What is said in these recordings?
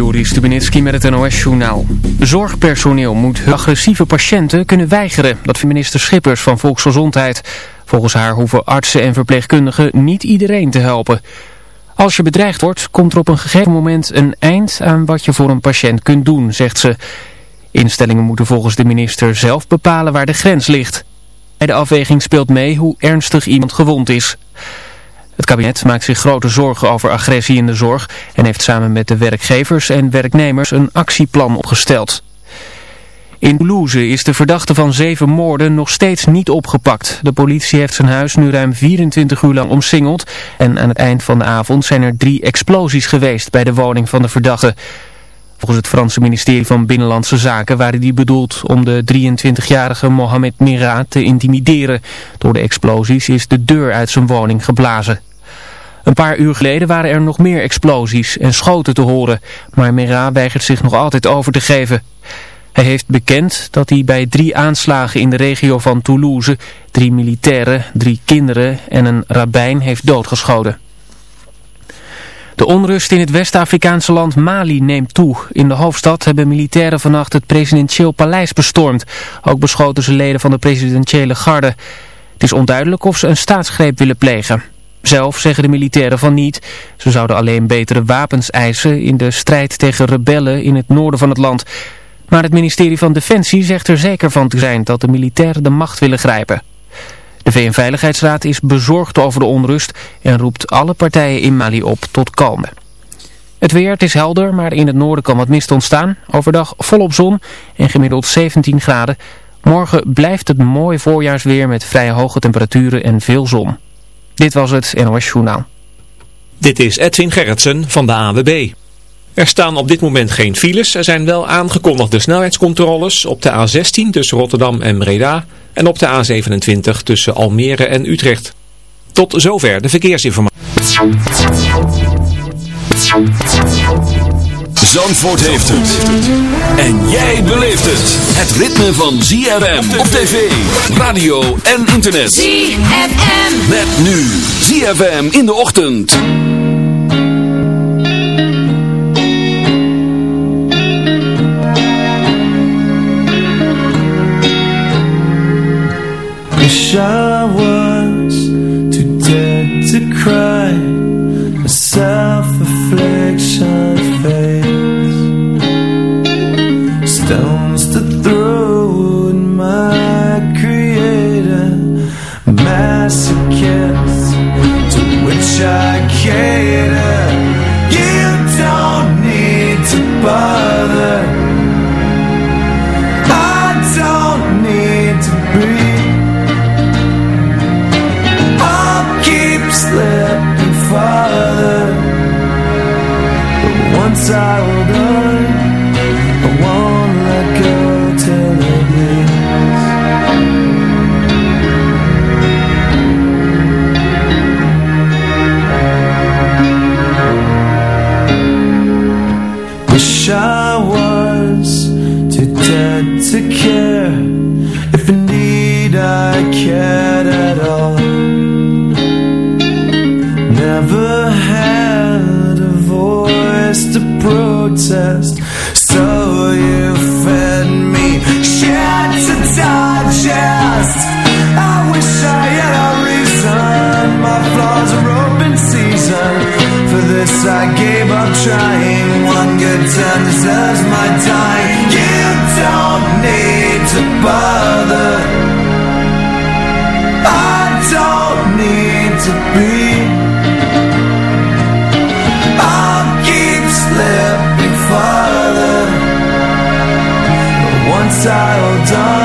Juri Stubenitski met het NOS-journaal. Zorgpersoneel moet agressieve patiënten kunnen weigeren. Dat vindt minister Schippers van Volksgezondheid. Volgens haar hoeven artsen en verpleegkundigen niet iedereen te helpen. Als je bedreigd wordt, komt er op een gegeven moment een eind aan wat je voor een patiënt kunt doen, zegt ze. Instellingen moeten volgens de minister zelf bepalen waar de grens ligt. Bij de afweging speelt mee hoe ernstig iemand gewond is. Het kabinet maakt zich grote zorgen over agressie in de zorg en heeft samen met de werkgevers en werknemers een actieplan opgesteld. In Toulouse is de verdachte van zeven moorden nog steeds niet opgepakt. De politie heeft zijn huis nu ruim 24 uur lang omsingeld en aan het eind van de avond zijn er drie explosies geweest bij de woning van de verdachte. Volgens het Franse ministerie van Binnenlandse Zaken waren die bedoeld om de 23-jarige Mohamed Mira te intimideren. Door de explosies is de deur uit zijn woning geblazen. Een paar uur geleden waren er nog meer explosies en schoten te horen, maar Mera weigert zich nog altijd over te geven. Hij heeft bekend dat hij bij drie aanslagen in de regio van Toulouse drie militairen, drie kinderen en een rabbijn heeft doodgeschoten. De onrust in het West-Afrikaanse land Mali neemt toe. In de hoofdstad hebben militairen vannacht het presidentieel paleis bestormd. Ook beschoten ze leden van de presidentiële garde. Het is onduidelijk of ze een staatsgreep willen plegen. Zelf zeggen de militairen van niet. Ze zouden alleen betere wapens eisen in de strijd tegen rebellen in het noorden van het land. Maar het ministerie van Defensie zegt er zeker van te zijn dat de militairen de macht willen grijpen. De VN-veiligheidsraad is bezorgd over de onrust en roept alle partijen in Mali op tot kalme. Het weer, is helder, maar in het noorden kan wat mist ontstaan. Overdag volop zon en gemiddeld 17 graden. Morgen blijft het mooi voorjaarsweer met vrij hoge temperaturen en veel zon. Dit was het NOS Journaal. Dit is Edwin Gerritsen van de AWB. Er staan op dit moment geen files. Er zijn wel aangekondigde snelheidscontroles op de A16 tussen Rotterdam en Breda en op de A27 tussen Almere en Utrecht. Tot zover de verkeersinformatie. Zandvoort heeft het. En jij beleeft het. Het ritme van ZFM op tv, radio en internet. ZFM. Met nu ZFM in de ochtend. Wish I was too dead to cry. To protest. So you fed me shit to digest I wish I had a reason. My flaws are open season. For this I gave up trying. One good turn deserves my time. You don't need to bother. I don't need to be dialed up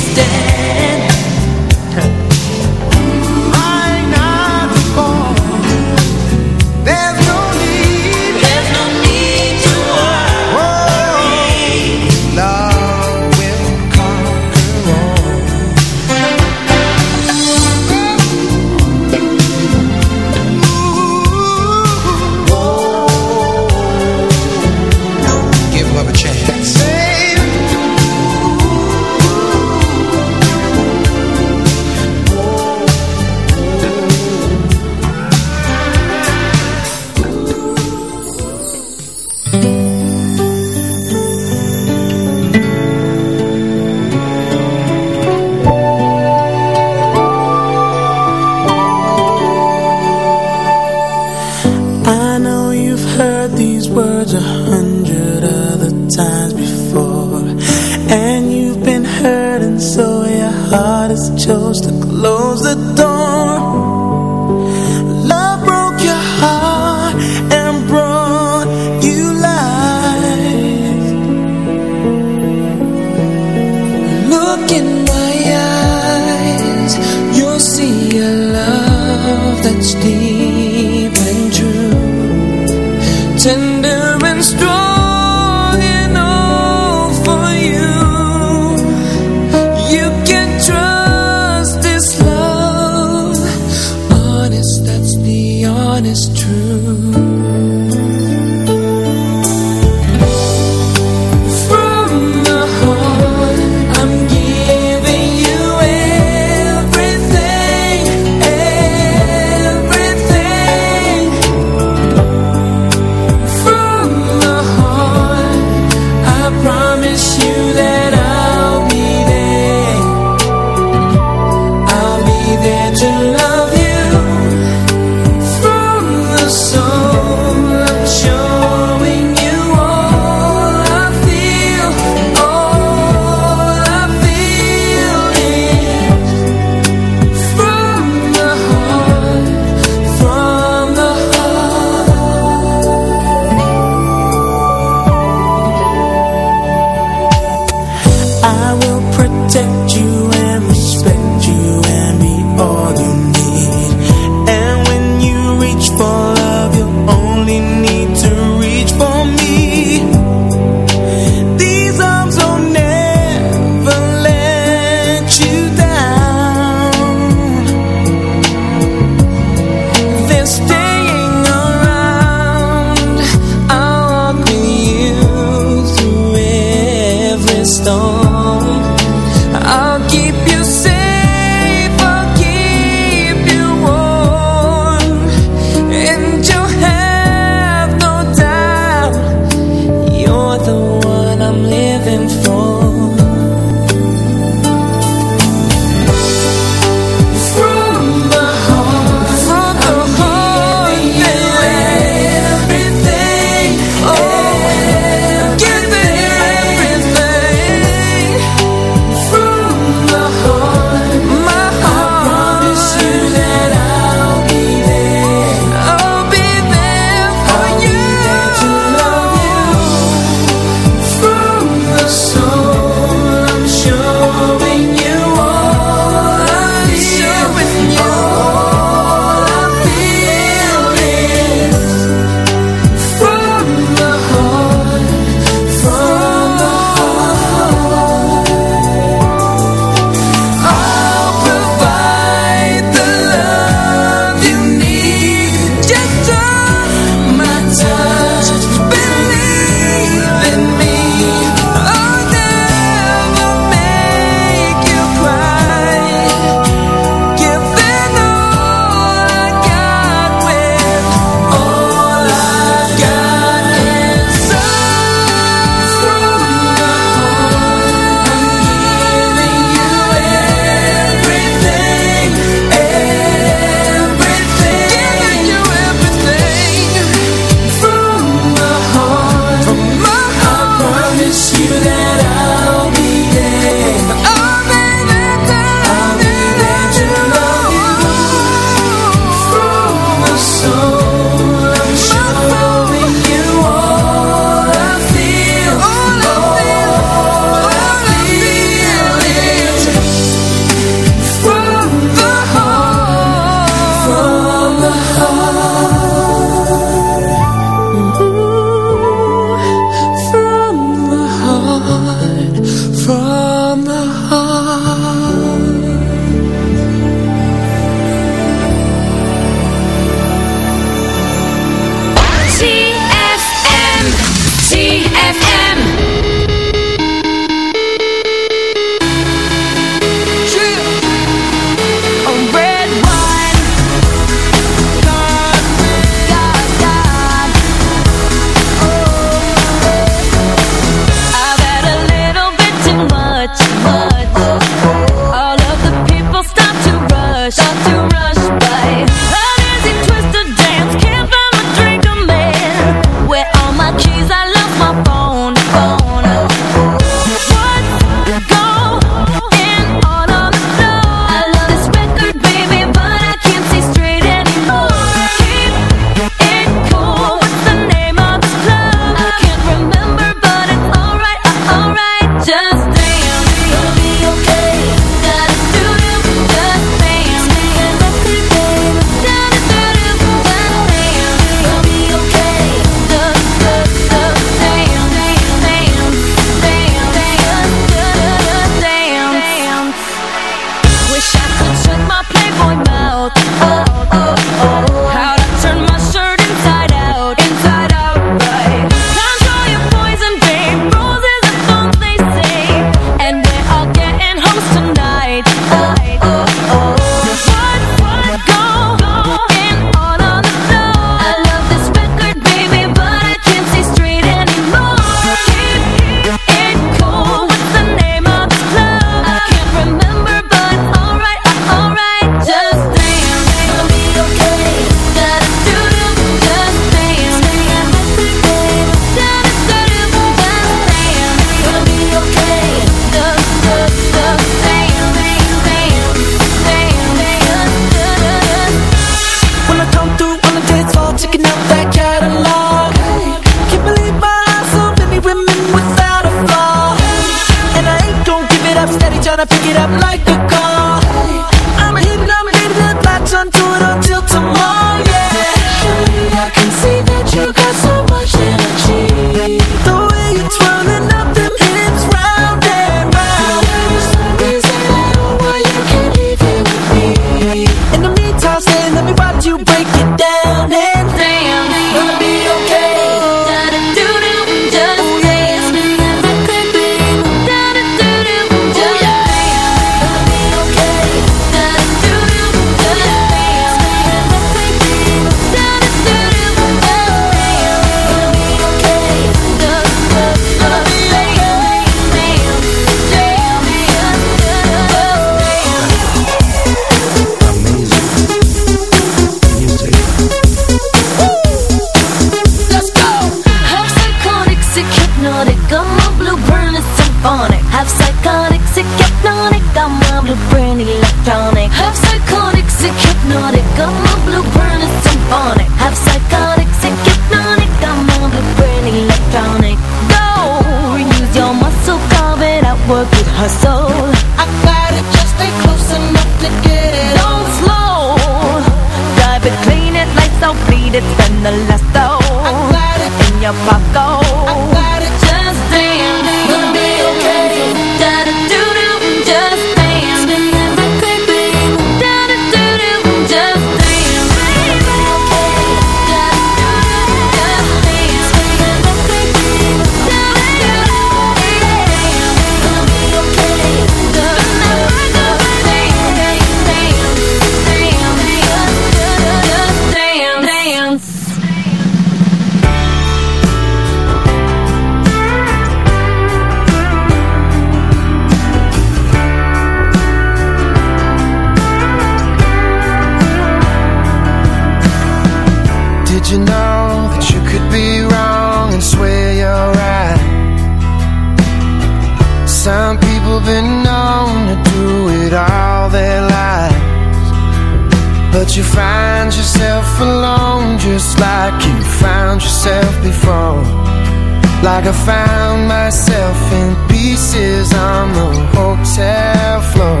kisses on the hotel floor.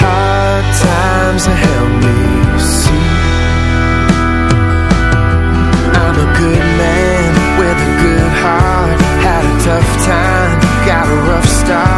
Hard times have helped me see. I'm a good man with a good heart. Had a tough time, got a rough start.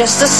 just a